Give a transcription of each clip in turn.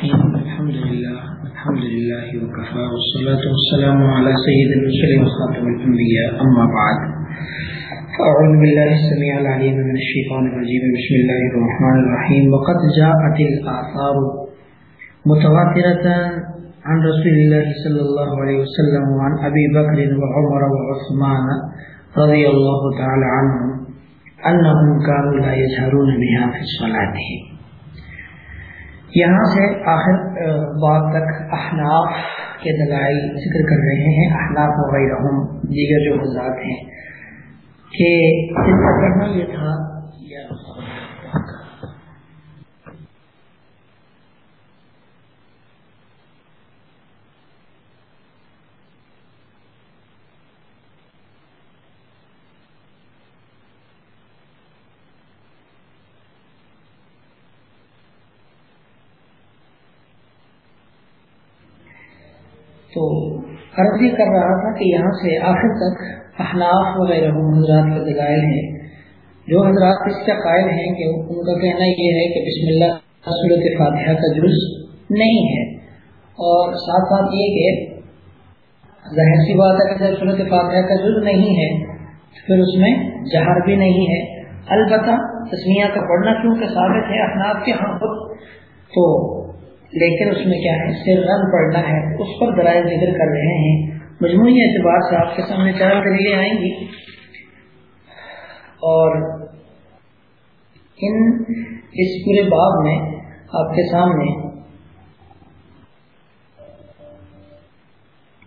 الرحيم. الحمد لله الحمد لله وكفى، والصلاة والسلام على سيد المرسلين وخاتم الأنبياء. أما بعد، فأعوذ بالله السميع العليم من الشيطان الرجيم. بسم الله الرحمن الرحيم. وقد جاءت الآثار متواترة عن رسول الله صلى الله عليه وسلم وعن أبي بكر وعمر وعثمان رضي الله تعالى عنهم أنهم كانوا لا يجهرون بها في الصلاة یہاں سے آخر بات تک احناف کے دلائل ذکر کر رہے ہیں، احناف وغیرہ دیگر جو حضرات ہیں، کہ ان کا کہنا یہ تھا تو عرض یہ کر رہا تھا کہ یہاں سے آخر تک احناف وغیرہ حضرات کے دلائل ہیں۔ جو حضرات اس کا قائل ہیں کہ ان کا کہنا یہ ہے کہ بسم اللہ صورت فاتحہ کا جز نہیں ہے۔ اور ساتھ ساتھ یہ کہ ظاہر سی بات ہے کہ صورت فاتحہ کا جز نہیں ہے پھر اس میں جہر بھی نہیں ہے۔ البتہ تسمیہ کا پڑھنا کیونکہ ثابت ہے احناف کے ہاں۔ خود تو لیکن اس میں کیا ہے؟ سر رن پڑھنا ہے، اس پر درائے ذکر کر رہے ہیں۔ مجموعی اعتبار سے آپ کے سامنے چار دلیلیں آئیں گی۔ اور ان اس پورے باب میں آپ کے سامنے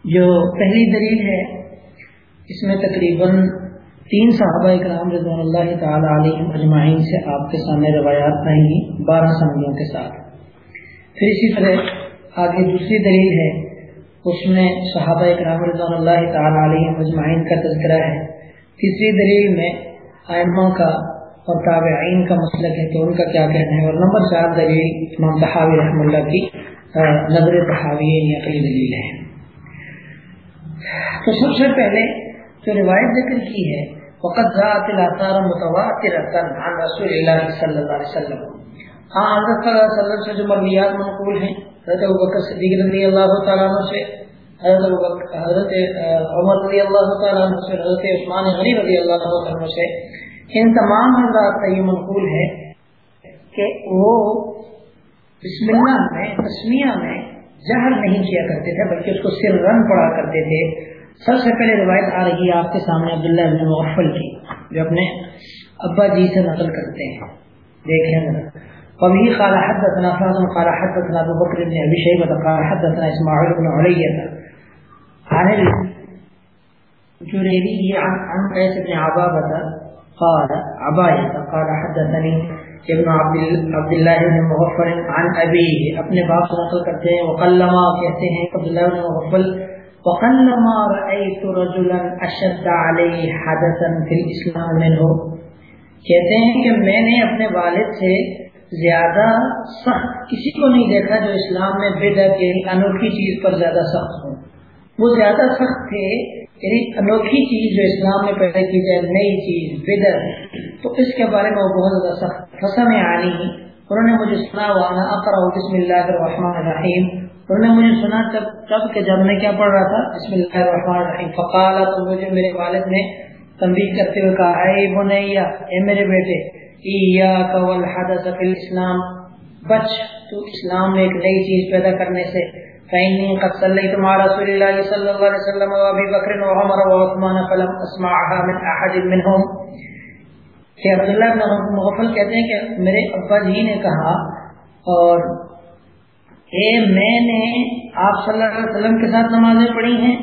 جو پہلی دلیل ہے، اس میں تقریباً تین صحابہ اکرام رضوان اللہ تعالی علیہ اجمعین سے آپ کے سامنے روایات آئیں گی، بارہ سنگیوں کے ساتھ۔ پھر اسی طرح آگے دوسری دلیل ہے، اس میں صحابہ اکرام رضوان اللہ تعالی علیہ مجمعین کا تذکرہ ہے۔ تیسری دلیل میں آئمہ کا اور تابعین کا مسلک ہے، تو ان کا کیا کہنا ہے؟ اور نمبر چار دلیل امام تحاوی رحم اللہ کی نظر تحاوی عقلی دلیل ہے۔ تو سب سے پہلے جو روایت ذکر کی ہے وقت ذات الاثار متواتر عن رسول اللہ صلی اللہ علیہ وسلم۔ ہاں حضرت صلی اللہ علیہ وسلم سے جو مرویات منقول ہیں، حضرت ابوبکر صدیق رضی اللہ تعالیٰ عنہ سے، حضرت حضرت عمر رضی اللہ تعالیٰ عنہ سے، حضرت عثمان غنی رضی اللہ عنہ سے، ان تمام حضرات کا یہ منقول ہے کہ وہ بسم اللہ میں، تسمیہ میں جہر نہیں کیا کرتے تھے، بلکہ اس کو سر رن پڑا کرتے تھے۔ سب سے پہلے روایت آ رہی ہے آپ کے سامنے عبداللہ بن مغفل کی، جو اپنے ابا جی سے نقل کرتے ہیں۔ دیکھیں۔ وبه قال حدثنا فاطمه قال حدثنا ابو بكر بن ابي شيبه قال حدثنا اسماعيل بن علية. عن الجريري عن عن قيس بن عبابة قال عباية قال حدثني ابن عبد الله بن مغفر عن ابيه اپنے باپ سے نقل کرتے ہیں، وقلما کہتے ہیں، عبد الله بن مغفل، وقلما رايت رجلا اشد عليه حدثا في الاسلام منه. کہتے ہیں کہ میں نے اپنے والد سے زیادہ سخت، کسی کو نہیں دیکھا جو اسلام میں بدعت یعنی انوکھی چیز پر زیادہ سخت ہو۔ وہ زیادہ سخت تھے یعنی انوکھی چیز جو اسلام میں پیدا کی جائے، نئی چیز، بدعت۔ تو اس کے بارے میں وہ بہت زیادہ سخت۔ فسم آنی انہوں نے مجھے سنا، وانا اقرا بسم اللہ الرحمن الرحیم۔ انہوں نے مجھے سنا جب تب کہ جب میں کیا پڑھ رہا تھا؟ بسم اللہ الرحمن الرحیم۔ فقالا تو مجھے میرے والد نے تنبیہ کرتے ہوئے کہا، اے بنیا، اے میرے بیٹے والحدث فی الاسلام بچ، تو اسلام میں ایک نئی چیز پیدا کرنے سے قد مع رسول وسلم فلم اسمعها من احد منهم۔ کہ عبداللہ بن مغفل کہتے ہیں کہ میرے ابا جی نے کہا، اور اے میں نے آپ صلی اللہ علیہ وسلم کے ساتھ نمازیں پڑھی ہیں۔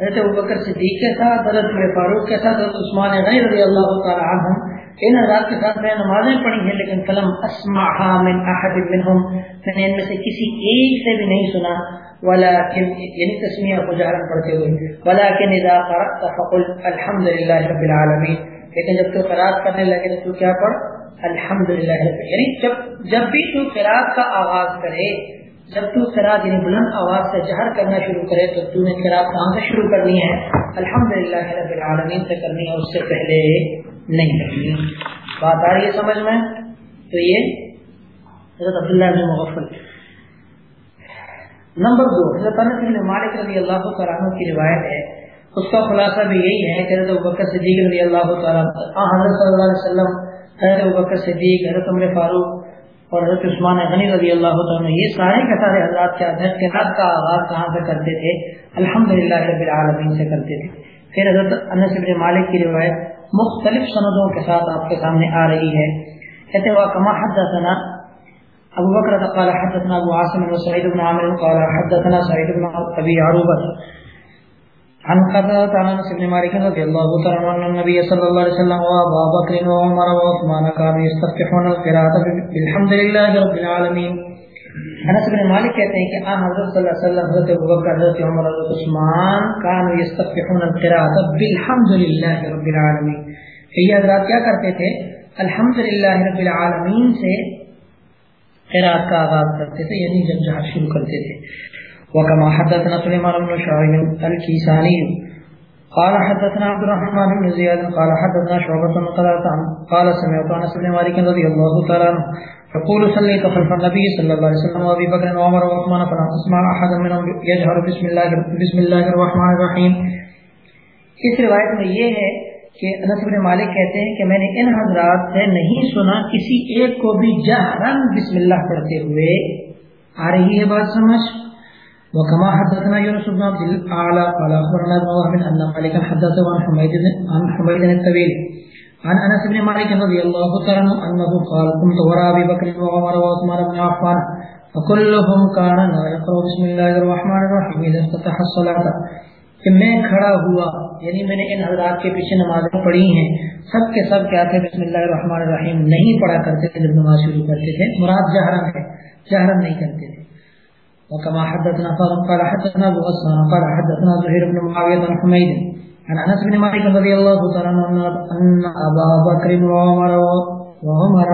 حضرت ابوبکر صدیق کے ساتھ، حضرت فاروق کے ساتھ، حضرت عثمان غیر رضی اللہ تعالی عنہ ان حضرات کے ساتھ میں نمازیں پڑھی ہیں، لیکن فلم اسمعها من احد منهم میں نے ان میں سے کسی ایک سے بھی نہیں سنا۔ ولكن یعنی تسمیہ کو جہرن پڑھتے ہوئے۔ ولكن اذا قرأت فقل الحمد لله رب العالمين لیکن جب تو قرات کرنے لگے تو کیا پڑھ؟ الحمد للہ یعنی جب جب بھی تو قرات کا آغاز کرے، جب تو قرات یعنی بلند آواز سے جہر کرنا شروع کرے، تو تو نے قرات کہاں سے شروع کرنی ہے؟ الحمد للہ رب العالمین سے کرنی ہے۔ اس سے پہلے نہیں کرنی بات آ رہی ہے سمجھ میں؟ تو یہ حضرت عبداللہ بن مغفل۔ نمبر دو، حضرت انس بن مالک رضی اللہ تعالیٰ عنہ کی روایت ہے۔ اس کا خلاصہ بھی یہی ہے کہ حضرت بکر صدیق رضی اللہ تعالیٰ حضرت صلی اللہ علیہ وسلم، حضرت بکر صدیق، حضرت عمر فاروق اور حضرت عثمان غنی رضی اللہ تعالیٰ یہ سارے کے سارے حضرات کیا تھے کہ رات کا آغاز کہاں سے کرتے تھے؟ الحمد للہ رب العالمین سے کرتے تھے۔ پھر حضرت انس بن مالک کی روایت مختلف سندوں کے ساتھ آپ کے سامنے آ رہی ہے۔ کہتے ہوا کما حدثنا؟ ابو بکر قال حدثنا ابو عاصم بن سعید بن عامر قال حدثنا سعید بن ابي عروبه عن قتادة عن انس بن مالك رضي الله تعالى عنه النبي صلى الله عليه وسلم وابا بكر وعمر وعثمان كانوا يستفتحون القراءة بالحمد لله رب العالمين. انس بن مالک کہتے ہیں کہ آن حضرت صلی اللہ علیہ وسلم، حضرت ابوبکر حضرت عمر، حضرت عثمان كانوا يستفتحون القراءة بالحمد لله رب العالمين یہ حضرات کیا کرتے تھے؟ الحمد للہ رب العالمین سے قرآت کا آغاز کرتے تھے یعنی جب جہاں شروع کرتے تھے۔ وكما حدثنا سليمان بن شعيب الكيساني قال حدثنا عبد الرحمن بن زياد، قال حدثنا شعبة قال قال سمعت انس بن مالك رضي الله تعالى عنه يقول صليت خلف النبي صلى الله عليه وسلم وابي بكر وعمر وعثمان، فلم اسمع احدا منهم يجهر بسم الله بسم الله الرحمن الرحيم. اس روایت میں یہ ہے کہ انس بن مالک کہتے ہیں کہ میں نے ان حضرات سے نہیں سنا کسی ایک کو بھی جہرن بسم اللہ پڑھتے ہوئے۔ آ رہی ہے بات سمجھ؟ وكما حدثنا يونس بن عبد الاعلى قال اخبرنا ابن وهب ان مالكا حدثه عن حميد عن حميد الطويل. عن انس بن مالك رضي الله تعالى عنه انه قال، كنت وراء ابي بكر وعمر وعثمان بن عفان، فكلهم كان يقرأ بسم الله الرحمن الرحيم اذا افتتح الصلاه کہ میں کھڑا ہوا یعنی میں نے ان حضرات کے پیچھے نمازیں پڑھی ہیں، سب کے سب کیا تھے؟ بسم اللہ الرحمن الرحیم، نہیں پڑھا کرتے تھے جب نماز شروع کرتے تھے۔ مراد جہرن ہے جہرن نہیں کرتے تھے۔ وكما حدثنا فاضل قال حدثنا ابو غسان قال حدثنا زهير بن معاويه بن حميد عن انس بن مالك رضي الله تعالى عنه ان ابا بكر وعمر وعمر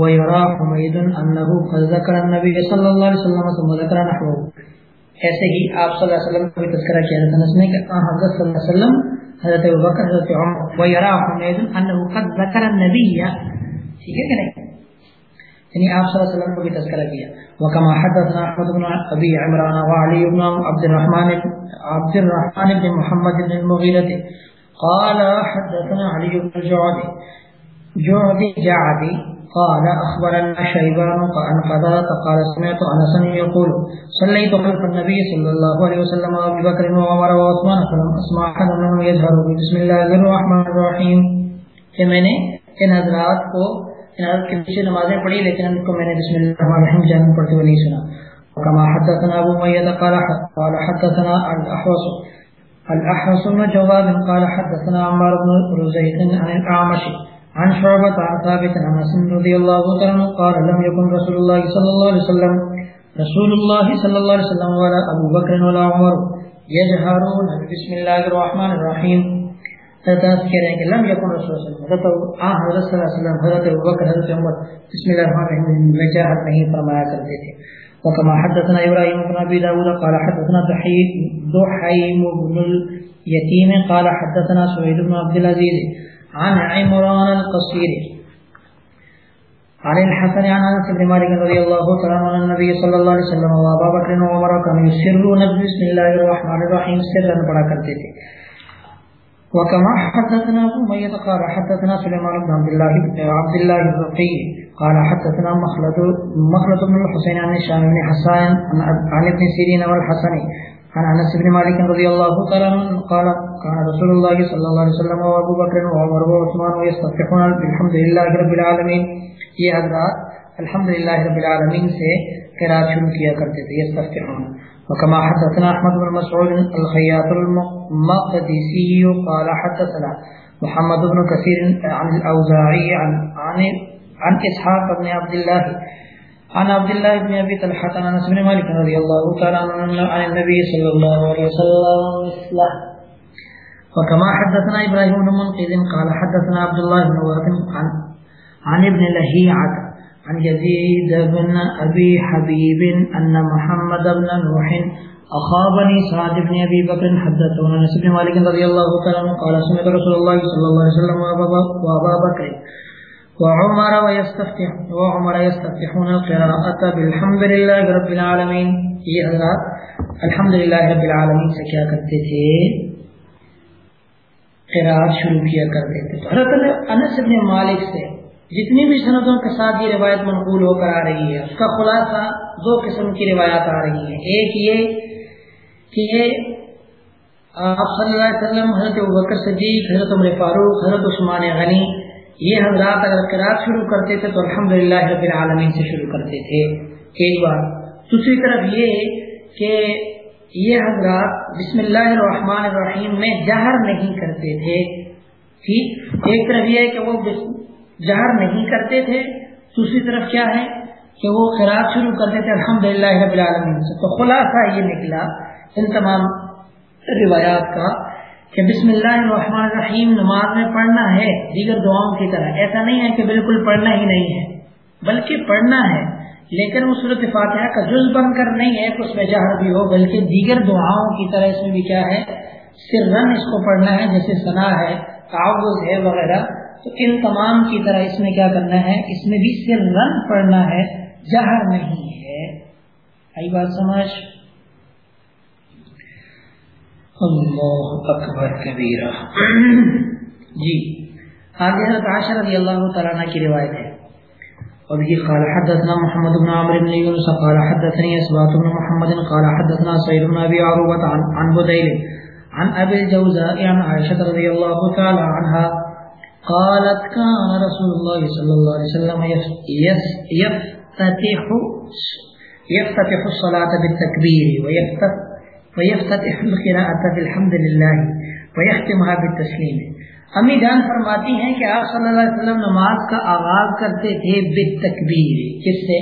ويرى حميد انه قد ذكر النبي صلى الله عليه وسلم ثم ذكر نحوه. ایسے ہی آپ صلی اللہ علیہ وسلم کا بھی تذکرہ کیا حضرت انس نے کہ حضرت صلی اللہ علیہ وسلم، حضرت ابوبکر حضرت عمر ويرى حميد انه قد ذكر النبي ٹھیک ہے کہ نہیں؟ یعنی آپ صلی اللہ علیہ وسلم کو بھی تذکرہ کیا۔ وكما حدثنا احمد بن ابي عمران وعلي بن عبد الرحمن عبد الرحمن بن محمد بن المغيرة قال حدثنا علي بن الجعدي جعدي جعدي قال اخبرنا شيبان عن قضاء قال سمعت انس يقول صليت خلف النبي صلى الله عليه وسلم وابي بكر وعمر وعثمان فلم اسمع احد منهم يجهر بسم الله الرحمن الرحيم۔ کہ میں نے ان حضرات کو کے پیچھے نمازیں پڑھی، لیکن ان کو میں نے بسم اللہ الرحمن الرحیم جان پڑھتے ہوئے نہیں سنا۔ وكما حدثنا ابو ميد قال قال حدثنا الاحوص الاحوص بن جواب قال حدثنا عمار بن رزيد عن الاعمش عن شعبة عن ثابت عن انس رضي الله عنه قال لم يكن رسول الله صلى الله عليه وسلم رسول الله صلى الله عليه وسلم ولا ابو بكر ولا عمر يجهرون بسم الله الرحمن الرحيم۔ حضرت کہہ رہے ہیں کہ لم یکن رسول اللہ علیہ وسلم حضرت حضرت صلی اللہ علیہ وسلم حضرت ابوبکر حضرت عمر بسم اللہ الرحمن الرحیم میں جہاد نہیں فرمایا کرتے تھے وكما حدثنا ابراهيم بن ابي داود قال حدثنا دحيم بن اليتيم قال حدثنا سعيد بن عبد العزيز عن عمران القصير عن الحسن عن انس بن مالك رضي الله تعالى عنه النبي صلى الله عليه وسلم وابا بكر وعمر كانوا يسرون بسم الله الرحمن الرحيم سرا پڑھا کرتے تھے وكما حدثنا ابو ميت قال حدثنا سليمان بن عبد الله بن عبد الله الرقي قال حدثنا مخلد مخلد بن الحسين عن هشام بن حسان عن ابن سيرين والحسن عن انس بن مالك رضي الله تعالى عنه قال كان رسول الله صلى الله عليه وسلم وابو بكر وعمر وعثمان يستفتحون بالحمد لله رب العالمين یہ حضرات الحمد لله رب العالمين سے قرات شروع کیا کرتے تھے يستفتحون وكما حدثنا احمد بن مسعود الخياط المقدسي قال حدثنا محمد بن كثير عن الاوزاعي عن عن, عن اسحاق بن عبد الله. عن عبد الله بن ابي طلحه عن انس بن مالك رضي الله تعالى عنه عن النبي صلى الله عليه وسلم. مثله وكما حدثنا ابراهيم بن منقذ قال حدثنا عبد الله بن وهب عن عن ابن لهيعه عن يزيد بن أبي حبيب أن محمد بن نوح أخابني سعد بن أبي بكر حدثه عن بن مالك رضي الله تعالى قال سمعت رسول الله صلى الله عليه وسلم وأبا بكر وعمر ويستفتح وعمر يستفتحون القراءة بالحمد لله رب العالمين. یہ حضرات الحمد للہ رب العالمین سے کیا کرتے تھے؟ قراءت شروع کیا کرتے تھے۔ تو حضرت انس بن مالک سے جتنی بھی صنعتوں کے ساتھ یہ روایت منقول ہو کر آ رہی ہے، اس کا خلاصہ دو قسم کی روایات آ رہی ہیں۔ ایک یہ کہ یہ آپ صلی اللہ علیہ وسلم، حضرت بکر صدیق، حضرت عمر فاروق، حضرت عثمان غنی، یہ حضرات اگر قرآن شروع کرتے تھے تو الحمد رب العالمین سے شروع کرتے تھے۔ ایک بار دوسری طرف یہ کہ یہ حضرات بسم اللہ الرحمن الرحیم میں جہر نہیں کرتے تھے۔ ٹھیک؟ ایک طرف یہ ہے کہ وہ جہر نہیں کرتے تھے۔ دوسری طرف کیا ہے کہ وہ خراج شروع کرتے تھے الحمد للہ رب العالمین سے۔ تو خلاصہ یہ نکلا ان تمام روایات کا کہ بسم اللہ الرحمن الرحیم، نماز میں پڑھنا ہے، دیگر دعاؤں کی طرح۔ ایسا نہیں ہے کہ بالکل پڑھنا ہی نہیں ہے، بلکہ پڑھنا ہے۔ لیکن وہ صورت فاتحہ کا جز بن کر نہیں ہے کہ اس میں جہر بھی ہو، بلکہ دیگر دعاؤں کی طرح اس میں بھی کیا ہے سر رن اس کو پڑھنا ہے، جیسے ثنا ہے تعوض ہے وغیرہ۔ تو ان تمام کی طرح اس میں کیا کرنا ہے؟ اس میں بھی سر رن پڑھنا ہے جہر نہیں ہے۔ آئی بات سمجھ؟ اللہ اکبر کبیرہ۔ جی۔ آگے حضرت عائشہ رضی اللہ تعالیٰ کی روایت ہے۔ وبه قال حدثنا محمد بن عمرو بن يونس قال حدثني اسبات بن محمد قال حدثنا سعيد بن ابي عروبه عن عن بديل عن ابي الجوزاء عن عائشه رضي الله تعالى عنها قالت كان رسول الله صلى الله عليه وسلم يفتتح يفتتح الصلاه بالتكبير ويفتتح ويفتتح القراءة بالحمد لله ويختمها بالتسليم. امی جان فرماتی ہیں کہ آپ صلی اللہ علیہ وسلم نماز کا آغاز کرتے تھے بالتکبیر، کس سے؟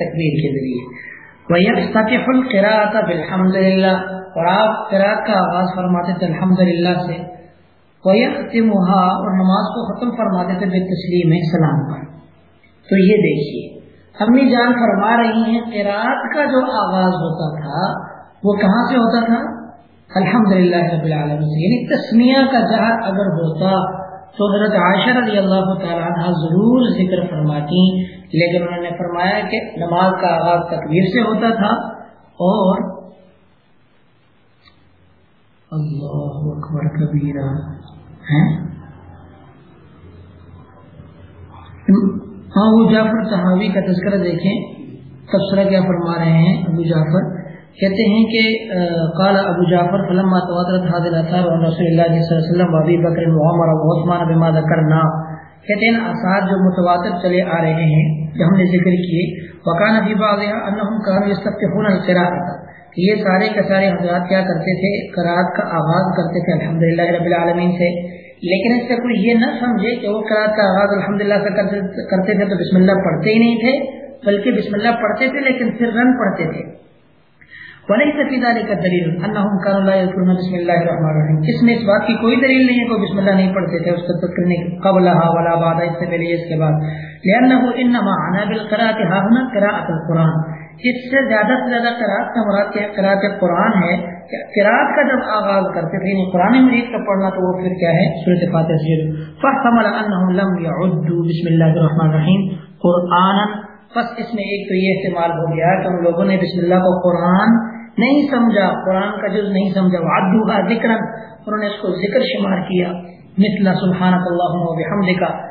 تکبیر کے ذریعے. ويفتتح القراءة بالحمد لله، اور آپ قراءت کا آغاز فرماتے تھے الحمد للہ سے. ويختمها اور نماز کو ختم فرماتے تھے بالتسلیم سلام پر۔ تو یہ دیکھیے امی جان فرما رہی ہیں قراءت کا جو آغاز ہوتا تھا، وہ کہاں سے ہوتا تھا؟ الحمد للہ رب العالمین سے۔ یعنی تسمیہ کا جہر اگر ہوتا، تو حضرت عائشہ رضی اللہ تعالیٰ عنہ ضرور ذکر فرماتی۔ لیکن انہوں نے فرمایا کہ نماز کا آغاز تکبیر سے ہوتا تھا اور اللہ اکبر کبیرہ۔ ہاں ابو جعفر صحابی کا تذکرہ دیکھیں۔ تبصرہ کیا فرما رہے ہیں ابو جعفر۔ کہتے ہیں کہ قال ابو جعفر، فلما تواترت هذه الاثار عن رسول الله صلی اللہ علیہ وسلم وابی بکر وعمر وعثمان بما ذکرنا۔ کہتے ہیں اثار جو متواتر چلے آ رہے ہیں، جو ہم نے ذکر کیے۔ وکان فی بعضها انهم كانوا يستفتحون القراءه کہ یہ سارے کے سارے حضرات کیا کرتے تھے؟ قرات کا آغاز کرتے تھے، الحمدللہ رب العالمین سے۔ لیکن اس سے کوئی یہ نہ سمجھے کہ وہ قرات کا آغاز ہاں، الحمدللہ سے کرتے تھے تو بسم اللہ پڑھتے ہی نہیں تھے، بلکہ بسم اللہ پڑھتے تھے لیکن پھر رن پڑھتے تھے۔ وليس في ذلك دلیل انهم كانوا لا يذكرون بسم الله الرحمن الرحيم اس میں اس بات کی کوئی دلیل نہیں ہے کہ بسم اللہ نہیں پڑھتے تھے، اس کو تذکر کرنے قبلها ولا بعد، اس سے پہلے اس کے بعد۔ لانه انما عنا بالقراءه ہاں، ها هنا قراءه القران اس سے زیادہ سے زیادہ قراءت کا مراد کیا قراءت قرآن ہے قراءت کا جب آغاز کرتے تھے یعنی قرآن مجید کا پڑھنا، تو وہ پھر کیا ہے؟ سورۃ فاتحہ سے فاحتمل انهم لم يعدوا بسم الله الرحمن الرحيم قرانا بس اس میں ایک تو یہ استعمال ہو گیا کہ ان لوگوں نے بسم اللہ کو قرآن نہیں سمجھا، قرآن کا جز نہیں سمجھا۔ وعدو کا ذکر انہوں نے اس کو ذکر شمار کیا۔ مثل سبحانک اللہم و بحمدکا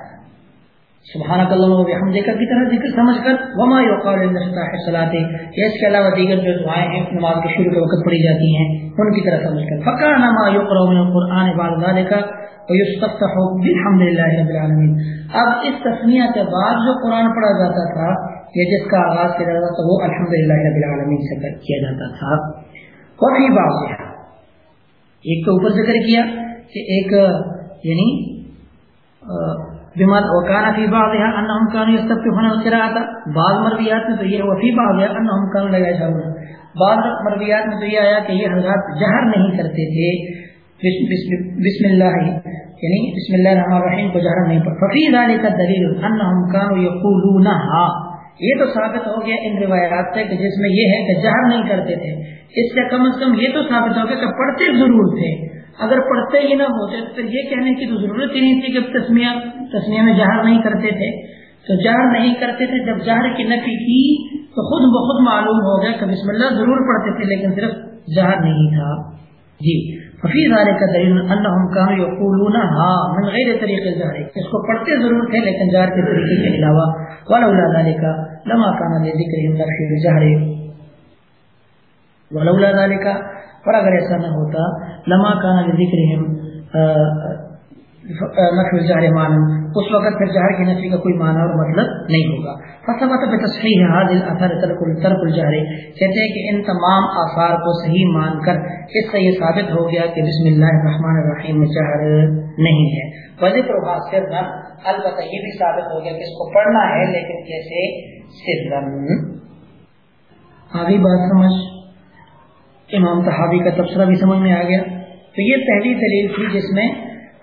سبحانک اللہم و بحمدکا کی طرح ذکر سمجھ کر، وما یقال اندستاح صلاتے اس کے علاوہ دیگر جو دعائیں ہیں، نماز کے شروع کے وقت پڑھی جاتی ہیں، ان کی طرح سمجھ کر۔ فکانا ما یقرأ من القرآن بعد ذالکا ویستفتح بالحمد للہ رب العالمین اب اس تسمیہ کے بعد جو قرآن پڑھا جاتا تھا، یا جس کا آغاز کیا جاتا تھا، وہ الحمد للہ رب العالمین سے کیا جاتا تھا۔ وہی بات ایک تو اوپر ذکر کیا کہ ایک یعنی بمات وکانا فی بعض انہم کانوا یستفتحون القراءۃ بعض مرویات میں تو یہ وفی بعض انہم کانوا لا یجهرون بعض مرویات میں تو یہ آیا کہ یہ حضرات جہر نہیں کرتے تھے. بسم اللہ یعنی بسم اللہ الرحمن الرحیم کو جہر نہیں پڑھتے ففی ذلک الدلیل انہم کانوا یقولونها یہ تو ثابت ہو گیا ان روایات سے کہ جس میں یہ ہے کہ جہر نہیں کرتے تھے. اس سے کم از کم یہ تو ثابت ہو گیا کہ پڑھتے ضرور تھے. اگر پڑھتے ہی نہ ہوتے تو پھر یہ کہنے کی تو ضرورت ہی نہیں تھی کہ تسمیہ تسمیہ میں جہر نہیں کرتے تھے۔ تو جہر نہیں کرتے تھے۔ جب جہر کی نفی کی تو خود بخود معلوم ہو گیا کہ بسم اللہ ضرور پڑھتے تھے، لیکن صرف جہر نہیں تھا۔ جی۔ حفیظ آنے کا دلیل انہم کام یقولون ہاں من غیر طریقے جہر۔ اس کو پڑھتے ضرور تھے، لیکن جہر کے طریقے کے علاوہ۔ ولولا ذلك لما كان لذكرهم نفي الجهر ولولا ذلك اور اگر ایسا نہ ہوتا، لما كان لذكرهم نفی الجہر معنی، اس وقت پھر جہر کی نفی کا کوئی معنی اور مطلب نہیں ہوگا۔ فثبت بتصحیح حاضر اثر ترک ترک الجہر۔ کہتے ہیں کہ ان تمام آثار کو صحیح مان کر اس سے یہ ثابت ہو گیا کہ بسم اللہ الرحمن الرحیم میں جہر نہیں ہے۔ وذکر حاصل نہ البتہ یہ بھی ثابت ہو گیا کہ اس کو پڑھنا ہے، لیکن کیسے؟ سرن۔ آگے بات سمجھ۔ امام تحابی کا تبصرہ بھی سمجھ میں آ گیا۔ تو یہ پہلی دلیل تھی جس میں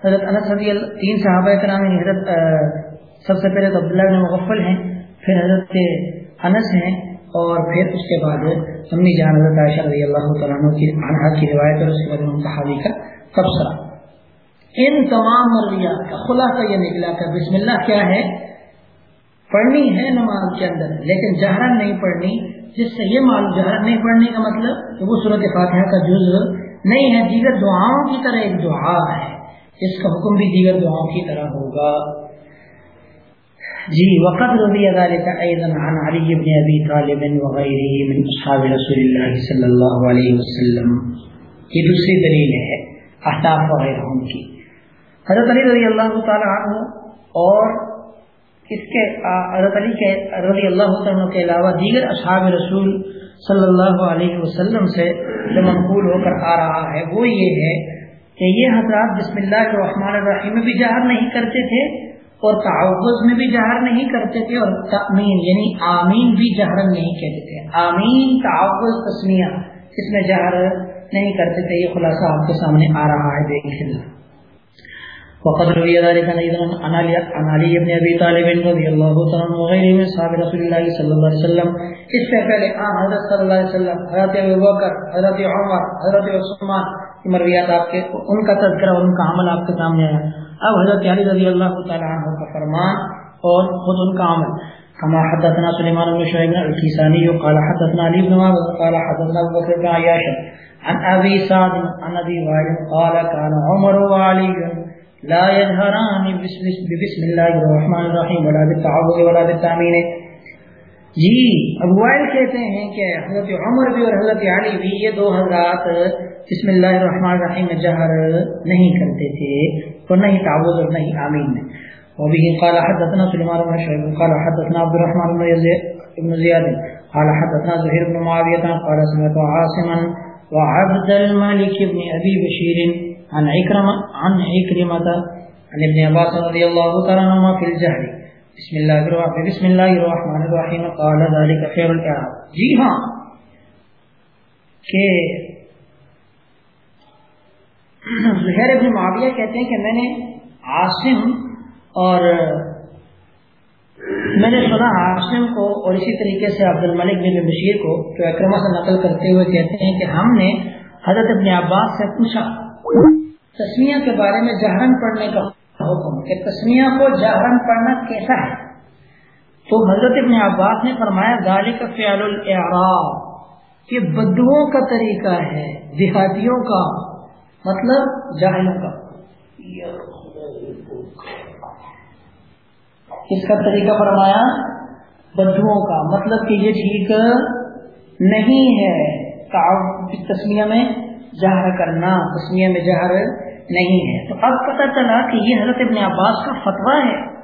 حضرت انس رضی اللہ تین صحابہ کرام یعنی حضرت سب سے پہلے تو عبداللہ بن مغفل ہیں، پھر حضرت انس ہیں، اور پھر اس کے بعد امی جان حضرت عائشہ رضی اللہ تعالیٰ کی عنہ کی روایت اور اس کے بعد امام صحابی کا تبصرہ۔ ان تمام مرویات کا خلاصہ یہ نکلا کہ بسم اللہ کیا ہے؟ پڑھنی ہے نماز کے اندر، لیکن جہرن نہیں پڑھنی، جس سے یہ معلوم، جہرن نہیں پڑھنے کا مطلب کہ وہ صورت فاتحہ کا جز نہیں ہے، دیگر دعاؤں کی طرح ایک دعا ہے۔ اس کا حکم بھی دیگر دعاؤں کی طرح ہوگا۔ جی وقت رضی ذلك ايضا عن علي بن ابي طالب وغيره من اصحاب رسول الله صلی اللہ علیہ وسلم۔ یہ دوسری دلیل ہے، احتاف وغیرہ کی۔ حضرت علی رضی اللہ تعالی عنہ اور اس کے، حضرت علی کے، رضی اللہ تعالیٰ کے علاوہ دیگر اصحاب رسول صلی اللہ علیہ وسلم سے جو منقول ہو کر آ رہا ہے، وہ یہ ہے کہ یہ حضرات بسم اللہ الرحمن الرحیم میں بھی جہر نہیں کرتے تھے اور تعوض میں بھی جہر نہیں کرتے تھے اور تأمین یعنی آمین بھی جہر نہیں کہتے تھے۔ آمین تعوض تسمیہ، اس میں جہر نہیں کرتے تھے، یہ خلاصہ آپ کے سامنے آ رہا ہے، دیکھیں۔ وقد روي ذلك ايضا عن علي بن ابي طالب رضي الله تعالى وغيره من صحاب رسول الله صلى الله عليه وسلم. اس سے پہلے آن حضرت صلی اللہ علیہ وسلم، حضرت ابوبکر حضرت عمر، حضرت عثمان کی مرویات آپ کے ان کا تذکرہ اور ان کا عمل آپ کے سامنے آیا اب حضرت علی رضی اللہ تعالیٰ عنہ کا فرمان اور خود ان کا عمل۔ كما حدثنا سليمان بن شعيب الكيساني قال حدثنا علي بن معاذ قال حدثنا ابو بكر بن عياش عن ابي سعد، عن ابي وائل، قال كان عمر وعلي لا يظهران بسم الله الرحمن الرحيم ولا بالتعوذ ولا بالتامين جی ابو وائل کہتے ہیں کہ حضرت عمر بھی اور حضرت علی بھی یہ دو حضرات بسم اللہ الرحمن الرحیم میں جہر نہیں کرتے تھے اور نہیں تعوذ اور نہیں آمین میں. وبه قال حدثنا سليمان بن شعيب، قال حدثنا عبد الرحمن بن يزيد بن زياد، قال حدثنا زهير بن معاوية، قال سمعت عاصما وعبد الملك بن ابي بشير. عن عكرمة عن عكرمة عن ابن عباس رضي الله تعالى عنهما في الجهر بسم الله الرحمن بسم الله الرحمن الرحيم قال ذلك خير الاعراب جی ہاں. کہ زہر ابن معاویہ کہتے ہیں کہ میں نے عاصم اور میں نے سنا عاصم کو اور اسی طریقے سے عبد الملک بن بشیر کو جو اکرما سے نقل کرتے ہوئے کہتے ہیں کہ ہم نے حضرت ابن عباس سے پوچھا تسمیہ کے بارے میں جہرن پڑھنے کا حکم کہ تسمیہ کو جہرن پڑھنا کیسا ہے؟ تو حضرت ابن عباس نے فرمایا گالی کا فیال الاعراب یہ بدوؤں کا طریقہ ہے دیہاتیوں کا مطلب جاہلوں کا۔ اس کا طریقہ فرمایا بدھوؤں کا مطلب کہ یہ ٹھیک نہیں ہے۔ تسمیہ میں جہر کرنا، تسمیہ میں جہر نہیں ہے۔ تو اب پتہ چلا کہ یہ حضرت ابن عباس کا فتویٰ ہے۔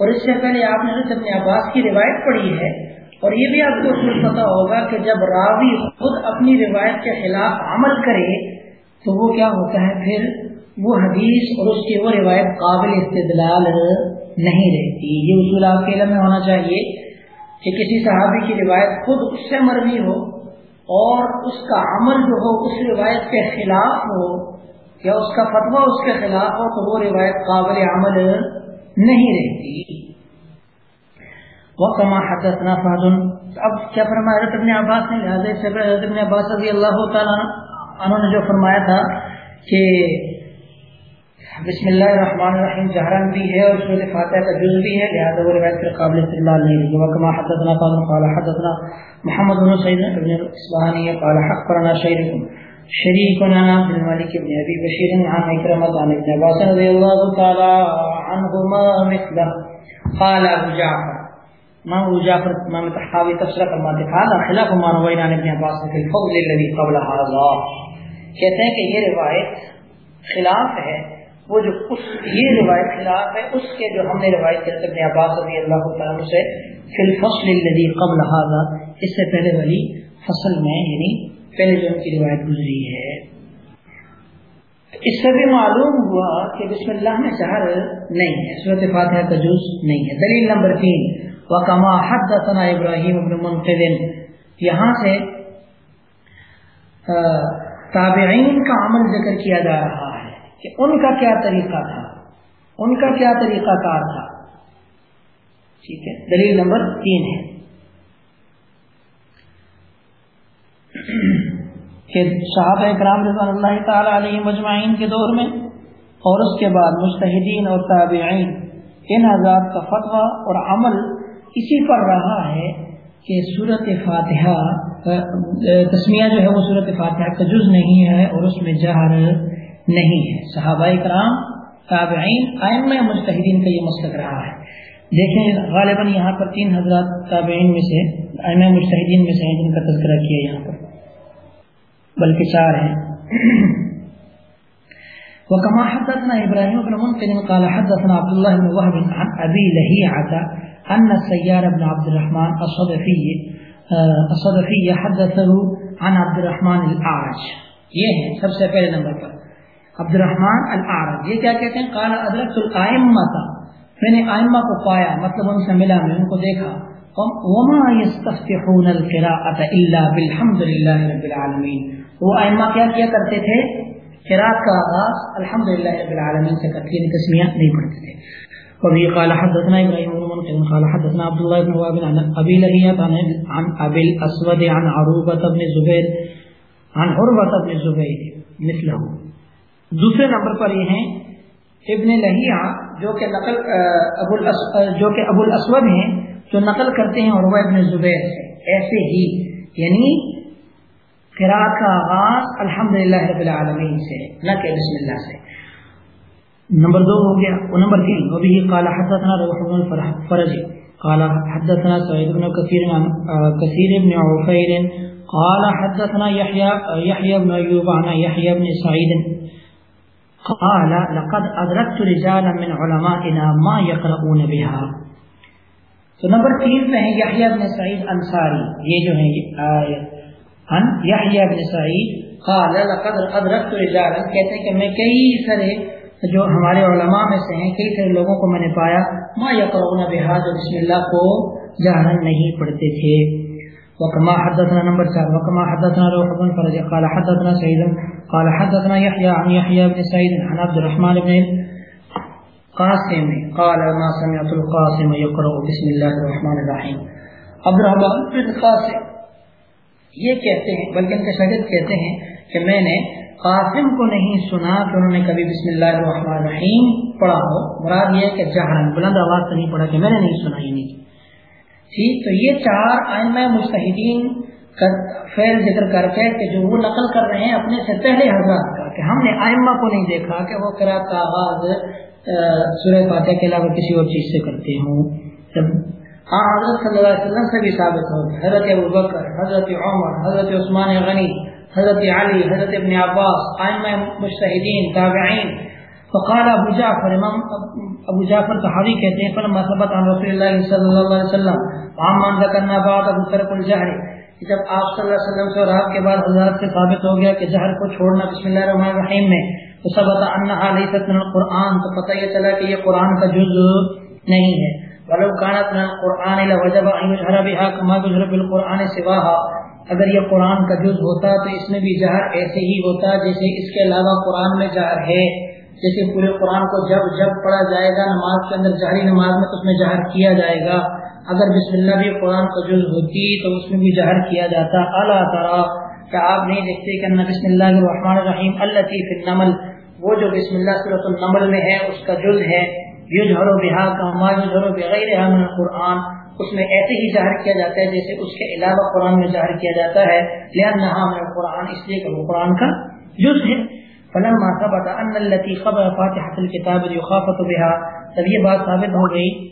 اور اس سے پہلے آپ نے حضرت ابن عباس کی روایت پڑھی ہے۔ اور یہ بھی آپ کو پتا ہوگا کہ جب راوی خود اپنی روایت کے خلاف عمل کرے، تو وہ کیا ہوتا ہے؟ پھر وہ حدیث اور اس کی وہ روایت قابل استدلال نہیں رہتی۔ یہ اصول آپ کے علم میں ہونا چاہیے کہ کسی صحابی کی روایت خود اس سے مرضی ہو۔ اور اس کا عمل جو ہو، اس روایت کے خلاف ہو یا اس کا فتویٰ اس کے خلاف ہو، تو وہ روایت قابل عمل نہیں رہتی۔ وہ کما حدثنا فہد اب کیا فرمایا؟ حضرت ابن عباس نے لہٰذا حضرت ابن عباس رضی اللہ تعالیٰ انہوں نے جو فرمایا تھا کہ بسم اللہ الرحمن الرحیم جہرن بھی ہے اور صورت فاتحہ کا جز بھی ہے، لہذا وہ روایت پر قابل استدلال نہیں رہی وکما حدثنا قال قال حدثنا محمد بن سعید بن الاصبهاني قال حق قرنا شيخ شريكنا عبد الملك بن ابي بشير عن اكرمه عن ابن عباس رضي الله تعالى عنهما مثله۔ قال ابو جعفر، ما ابو جعفر، ما متحاوي تفسير ما قال خلاف ما روينا عن ابن عباس في الفضل الذي قبل هذا۔ کہتے ہیں کہ یہ روایت خلاف ہے وہ جو اس یہ روایت خلاف ہے، اس کے جو ہم نے روایت کے ابن عباس رضی اللہ تعالیٰ سے فی الفصل الذي قبل هذا اس سے پہلے والی فصل میں یعنی پہلے جو ان کی روایت گزری ہے۔ اس سے بھی معلوم ہوا کہ بسم اللہ میں شہر نہیں ہے صورت فاتحہ کا جز نہیں ہے۔ دلیل نمبر تین وکما حدثنا ابراہیم ابن منقذ۔ یہاں سے تابعین کا عمل ذکر کیا جا رہا کہ ان کا کیا طریقہ تھا؟ ان کا کیا طریقہ کار تھا؟ ٹھیک ہے، دلیل نمبر تین ہے۔ کہ صحابہ اکرام رضوان اللہ تعالی علیہ مجمعین کے دور میں اور اس کے بعد مستحدین اور تابعین، ان حضرات کا فتویٰ اور عمل اسی پر رہا ہے کہ صورت فاتحہ، تسمیہ جو ہے وہ صورت فاتحہ کا جز نہیں ہے اور اس میں جہر نہیں ہے۔ صحابہ کرام تابعین آئمہ مستحدین کا یہ مسلک رہا ہے۔ دیکھیں، غالباً یہاں پر تین حضرات تابعین میں سے آئمہ مستحدین میں سے ہیں، جن کا تذکرہ کیا یہاں پر۔ بلکہ چار ہیں۔ وكما حدثنا ابراهيم بن منقذ قال حدثنا عبد الله بن وهب عن ابي لهيعه ان السيار بن عبد الرحمن الصدفي الصدفي حدثه عن عبد الرحمن الاعرج یہ ہے سب سے پہلے نمبر پر۔ عبد الرحمن الاعرج یہ کیا کہتے ہیں؟ قال ادرکت الائمہ میں نے ائمہ کو پایا مطلب ان سے ملا، میں ان کو دیکھا. وما يستفتحون القراءة الا بالحمد لله رب العالمين. وہ ائمہ کیا کیا کرتے تھے؟ قراءت کا آغاز الحمدللہ رب العالمین سے کرتے ہیں یعنی تسمیہ نہیں پڑھتے تھے. وبه قال حدثنا ابراهيم بن منقذ قال حدثنا عبد الله بن وهب عن ابي لهيعة عن ابي الاسود عن عروبة بن زبير عن عروبة بن زبير مثله. دوسرے نمبر پر یہ ہیں، ابن لہیا جو کہ نقل ابو جو کہ ابو الاسود ہیں، جو نقل کرتے ہیں عروہ ابن زبیر سے ایسے ہی یعنی قرآن کا آغاز الحمد للہ رب العالمین سے، نہ کہ بسم اللہ سے۔ نمبر دو ہو گیا وہ نمبر تین، وہ بھی قال حدثنا روح بن فرج، قال حدثنا سعيد بن كثير كثير بن عفير قال حدثنا يحيى يحيى بن ايوب عن يحيى بن سعيد قال، لقد ادركت رجالا من علمائنا ما يقرؤون بها. تو نمبر تین پہ ہیں یحییٰ بن سعید انصاری. یہ جو ہیں آیت. ان یحییٰ بن سعید قال، لقد ادركت رجالا. کہتے ہیں کہ میں کئی سارے جو ہمارے علماء میں سے ہیں، کئی سارے لوگوں کو میں نے پایا، ما يقرؤون بها جو بسم اللہ کو جہرن نہیں پڑھتے تھے. وكما حدثنا نمبر 4 وكما حدثنا روح بن فرج، قال حدثنا سعيد، قال حدثنا يحيى عن يحيى بن سعيد عن عبد الرحمن بن قاسم، قال ما سمعت القاسم يقرأ بسم الله الرحمن الرحيم. عبد الرحمن بن قاسم یہ کہتے ہیں، بلکہ ان کے شاگرد کہتے ہیں کہ میں نے قاسم کو نہیں سنا کہ انہوں نے کبھی بسم اللہ الرحمن الرحیم پڑھا ہو۔ مراد یہ کہ جہرن، بلند آواز سے نہیں پڑھا کہ میں نے نہیں سنا ہی نہیں۔ ٹھیک تو یہ چار آئمہ مستحدین فیل ذکر کر کے کہ جو وہ نقل کر رہے ہیں اپنے سے پہلے حضرات کا، کہ ہم نے آئمہ کو نہیں دیکھا کہ وہ کرا کا آغاز سورہ فاتح کے علاوہ کسی اور چیز سے کرتے ہوں۔ ہاں حضرت صلی اللہ علیہ وسلم سے بھی ثابت ہو حضرت ابو بکر، حضرت عمر، حضرت عثمان غنی، حضرت علی، حضرت ابن عباس آئمہ مشتحدین تابعین فقال ابو جعفر، امام ابو جعفر صحابی کہتے ہیں، فلما ثبت عن رسول اللہ صلی اللہ علیہ وسلم وعمان ذکرنا بعد ابو ترک الجہر جب آپ صلی اللہ علیہ وسلم سے اور آپ کے بعد حضرات سے ثابت ہو گیا کہ جہر کو چھوڑنا بسم اللہ الرحمن الرحیم میں، تو سب انہا لیست من القرآن، تو پتہ یہ چلا کہ یہ قرآن کا جز نہیں ہے۔ ولو کانت من القرآن لوجب ان یجہر بها کما یجہر بالقرآن سواها اگر یہ قرآن کا جز ہوتا تو اس میں بھی جہر ایسے ہی ہوتا جیسے اس کے علاوہ قرآن میں جہر ہے۔ جیسے پورے قرآن کو جب جب پڑھا جائے گا، نماز کے اندر جہری نماز میں تو اس میں جہر کیا جائے گا۔ اگر بسم اللہ بھی قرآن کا جز ہوتی تو اس میں بھی جہر کیا جاتا۔ اللہ تعالیٰ کیا آپ نہیں دیکھتے کہ بسم اللہ الرحمن الرحیم اللہ اللطیف النمل، وہ جو بسم اللہ صورت النمل میں ہے، اس کا جز ہے۔ یجھر و بہا کا یجھر و بغیر من القرآن۔ اس میں ایسے ہی ظاہر کیا جاتا ہے جیسے اس کے علاوہ قرآن میں ظاہر کیا جاتا ہے۔ لہٰذا من القرآن، اس لیے کہ وہ قرآن کا جز ہے۔ فلما ثبت ان التي خبر فاتحه الكتاب يخافت بها، تب یہ بات ثابت ہو گئی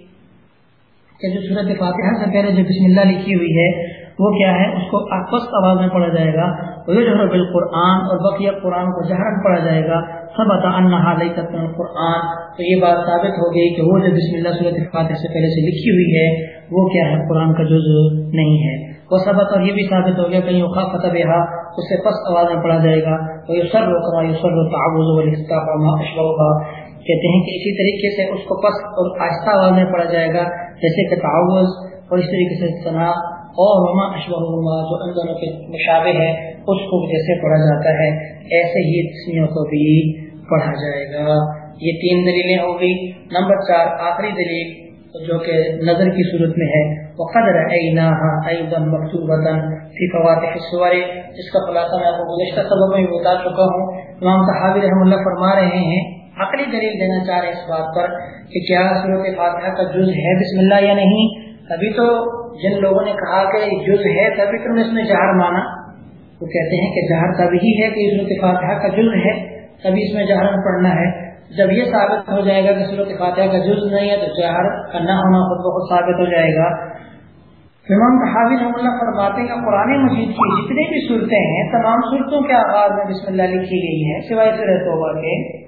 کہ جو صورت فاتحہ سے پہلے جو بسم اللہ لکھی ہوئی ہے، وہ کیا ہے؟ اس کو پست آواز میں پڑھا جائے گا۔ ویجہر بالقرآن اور بقیہ قرآن کو جہرن پڑھا جائے گا۔ ثبت سب اتا قرآن تو یہ بات ثابت ہو گئی کہ وہ جو بسم اللہ صورت فاتح سے پہلے سے لکھی ہوئی ہے، وہ کیا ہے؟ قرآن کا جز نہیں ہے۔ وہ سبق اور یہ بھی ثابت ہو گیا کہیں اوقا فتح اس سے پست آواز میں پڑھا جائے گا وہ یہ سر روکا یہ سر ہوگا کہتے ہیں کہ اسی طریقے سے اس کو پس اور آہستہ آواز میں پڑھا جائے گا، جیسے کہ تعوض اور اس طریقے سے ثنا اور وما اشبہ جو ان دونوں کے مشابہ ہے، اس کو جیسے پڑھا جاتا ہے، ایسے ہی تسمیوں کو بھی پڑھا جائے گا۔ یہ تین دلیلیں ہو گئی۔ نمبر چار، آخری دلیل جو کہ نظر کی صورت میں ہے. وہ قدر مکتوبۃ فی فواتح السور جس کا خلاصہ میں آپ کو گزشتہ سبب میں بتا چکا ہوں. امام صحابی رحم اللہ فرما رہے ہیں، عقلی دلیل دینا چاہ رہے ہیں اس بات پر کہ کیا صورت فاتحہ کا جز ہے بسم اللہ یا نہیں؟ ابھی تو جن لوگوں نے کہا کہ جز ہے تبھی تم نے اس میں جہر مانا. وہ کہتے ہیں کہ جہر تبھی ہے کہ صورت فاتحہ کا جز ہے، تبھی اس میں جہر پڑھنا ہے. جب یہ ثابت ہو جائے گا کہ صورت فاتحہ کا جز نہیں ہے تو جہر کا نہ ہونا خود بخود ثابت ہو جائے گا۔ امام صحابی رحم اللہ فرماتے ہیں قرآن مجید کی جتنی بھی صورتیں ہیں، تمام صورتوں کے آغاز میں بسم اللہ لکھی گئی ہیں، سوائے سے توبہ کے۔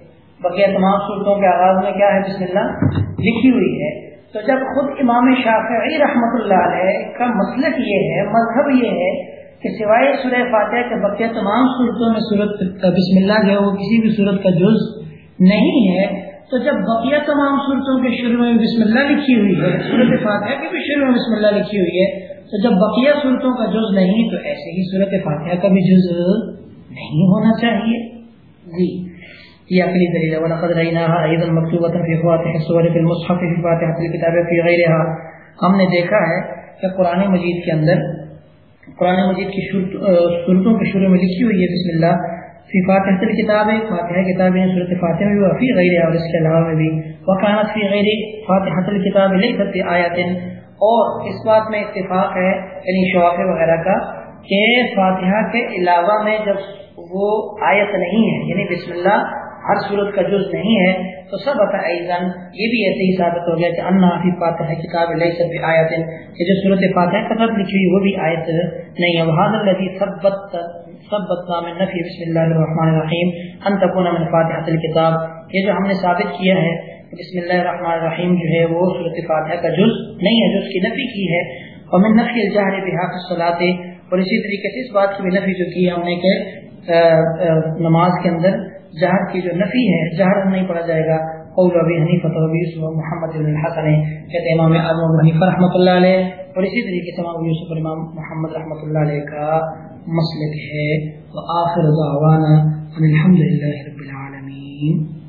بقیہ تمام صورتوں کے آغاز میں کیا ہے؟ بسم اللہ لکھی ہوئی ہے۔ تو جب خود امام شافعی رحمۃ اللہ علیہ کا مسلک یہ ہے، مذہب یہ ہے کہ سوائے سورہ فاتح کے بقیہ تمام صورتوں میں صورت بسم اللہ جو ہے، وہ کسی بھی صورت کا جز نہیں ہے، تو جب بقیہ تمام صورتوں کے شروع میں بسم اللہ لکھی ہوئی ہے، صورت فاتحہ کے بھی شروع میں بسم اللہ لکھی ہوئی ہے، تو جب بقیہ صورتوں کا جز نہیں، تو ایسے ہی صورت فاتحہ کا بھی جز نہیں ہونا چاہیے۔ جی۔ یہ عقلی دلیل ہے، ولقد رأيناها ايضا مكتوبه في فواتح السور في المصحف في فاتحه الكتاب في غيرها۔ ہم نے دیکھا ہے کہ قرآن مجید کے اندر، قرآن مجید کی صورتوں کے شروع میں لکھی ہوئی ہے بسم اللہ۔ فی فاتحہ الکتاب، فاتحہ کتاب یعنی ہے صورت فاتحہ میں وفی غیر، اور اس کے علاوہ میں بھی۔ وکانت فی غیر فاتحہ الکتاب لیست آیات اور اس بات میں اتفاق ہے یعنی شواف وغیرہ کا، کہ فاتحہ کے علاوہ میں جب وہ آیت نہیں ہے یعنی بسم اللہ ہر صورت کا جز نہیں ہے، تو سب ایزن یہ بھی ایسے ہی ثابت ہو گیا کہ انا فی فاتح کتاب لیست آیت کہ جو صورت فاتح کا سب لکھی ہوئی، وہ بھی آیت نہیں ہے۔ وہاں الذي ثبت ثبت من نفی بسم اللہ الرحمن الرحیم ان تكون من فاتحه الكتاب یہ جو ہم نے ثابت کیا ہے بسم اللہ الرحمن الرحیم جو ہے، وہ صورت فاتحہ کا جز نہیں ہے جو اس کی نفی کی ہے۔ اور من نفی الجہر بها في الصلاه اور اسی طریقے سے اس بات کی بھی نفی جو کی ہم نے کہ نماز کے اندر جہر کی جو نفی ہے جہر نہیں پڑھا جائے گا۔ قول ابی حنیفہ تو ابی یوسف محمد بن الحسن کہتے ہیں امام اعظم ابو حنیفہ رحمۃ اللہ علیہ۔ اور اسی طریقے سے امام یوسف امام محمد رحمۃ اللہ علیہ کا مسلک ہے۔ تو دعوانا ان الحمد للہ رب العالمین۔